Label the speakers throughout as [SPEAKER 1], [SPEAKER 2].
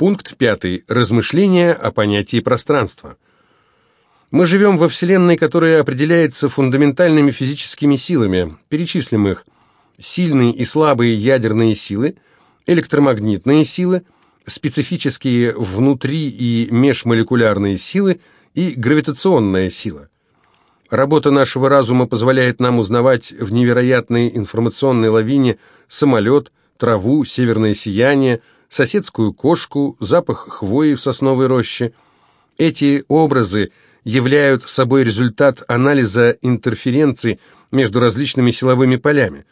[SPEAKER 1] Пункт пятый. Размышления о понятии пространства. Мы живем во Вселенной, которая определяется фундаментальными физическими силами. Перечислим их. Сильные и слабые ядерные силы, электромагнитные силы, специфические внутри- и межмолекулярные силы и гравитационная сила. Работа нашего разума позволяет нам узнавать в невероятной информационной лавине самолет, траву, северное сияние, соседскую кошку, запах хвои в сосновой роще. Эти образы являют собой результат анализа интерференций между различными силовыми полями.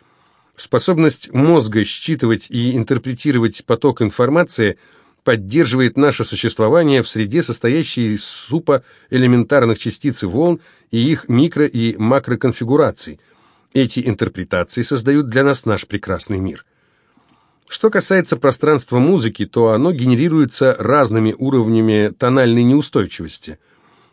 [SPEAKER 1] Способность мозга считывать и интерпретировать поток информации поддерживает наше существование в среде, состоящей из супа элементарных частиц и волн и их микро- и макроконфигураций. Эти интерпретации создают для нас наш прекрасный мир. Что касается пространства музыки, то оно генерируется разными уровнями тональной неустойчивости.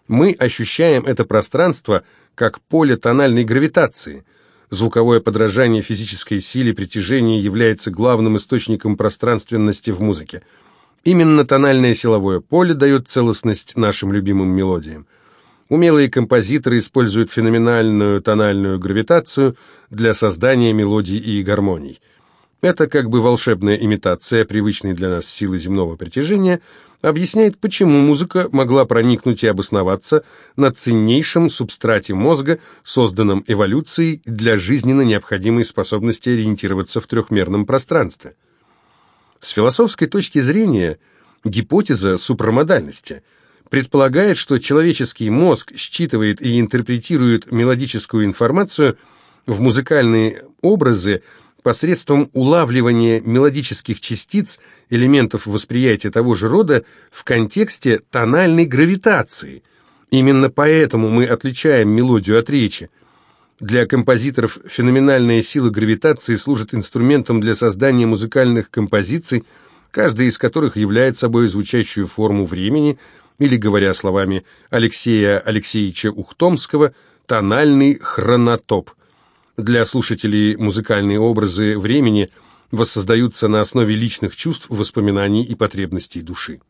[SPEAKER 1] Мы ощущаем это пространство как поле тональной гравитации. Звуковое подражание физической силе притяжения является главным источником пространственности в музыке. Именно тональное силовое поле дает целостность нашим любимым мелодиям. Умелые композиторы используют феноменальную тональную гравитацию для создания мелодий и гармоний. Это как бы волшебная имитация привычной для нас силы земного притяжения объясняет, почему музыка могла проникнуть и обосноваться на ценнейшем субстрате мозга, созданном эволюцией для жизненно необходимой способности ориентироваться в трехмерном пространстве. С философской точки зрения, гипотеза супрамодальности предполагает, что человеческий мозг считывает и интерпретирует мелодическую информацию в музыкальные образы посредством улавливания мелодических частиц, элементов восприятия того же рода, в контексте тональной гравитации. Именно поэтому мы отличаем мелодию от речи. Для композиторов феноменальная сила гравитации служит инструментом для создания музыкальных композиций, каждая из которых является собой звучащую форму времени, или, говоря словами Алексея Алексеевича Ухтомского, тональный хронотоп – для слушателей музыкальные образы времени воссоздаются на основе личных чувств, воспоминаний и потребностей души.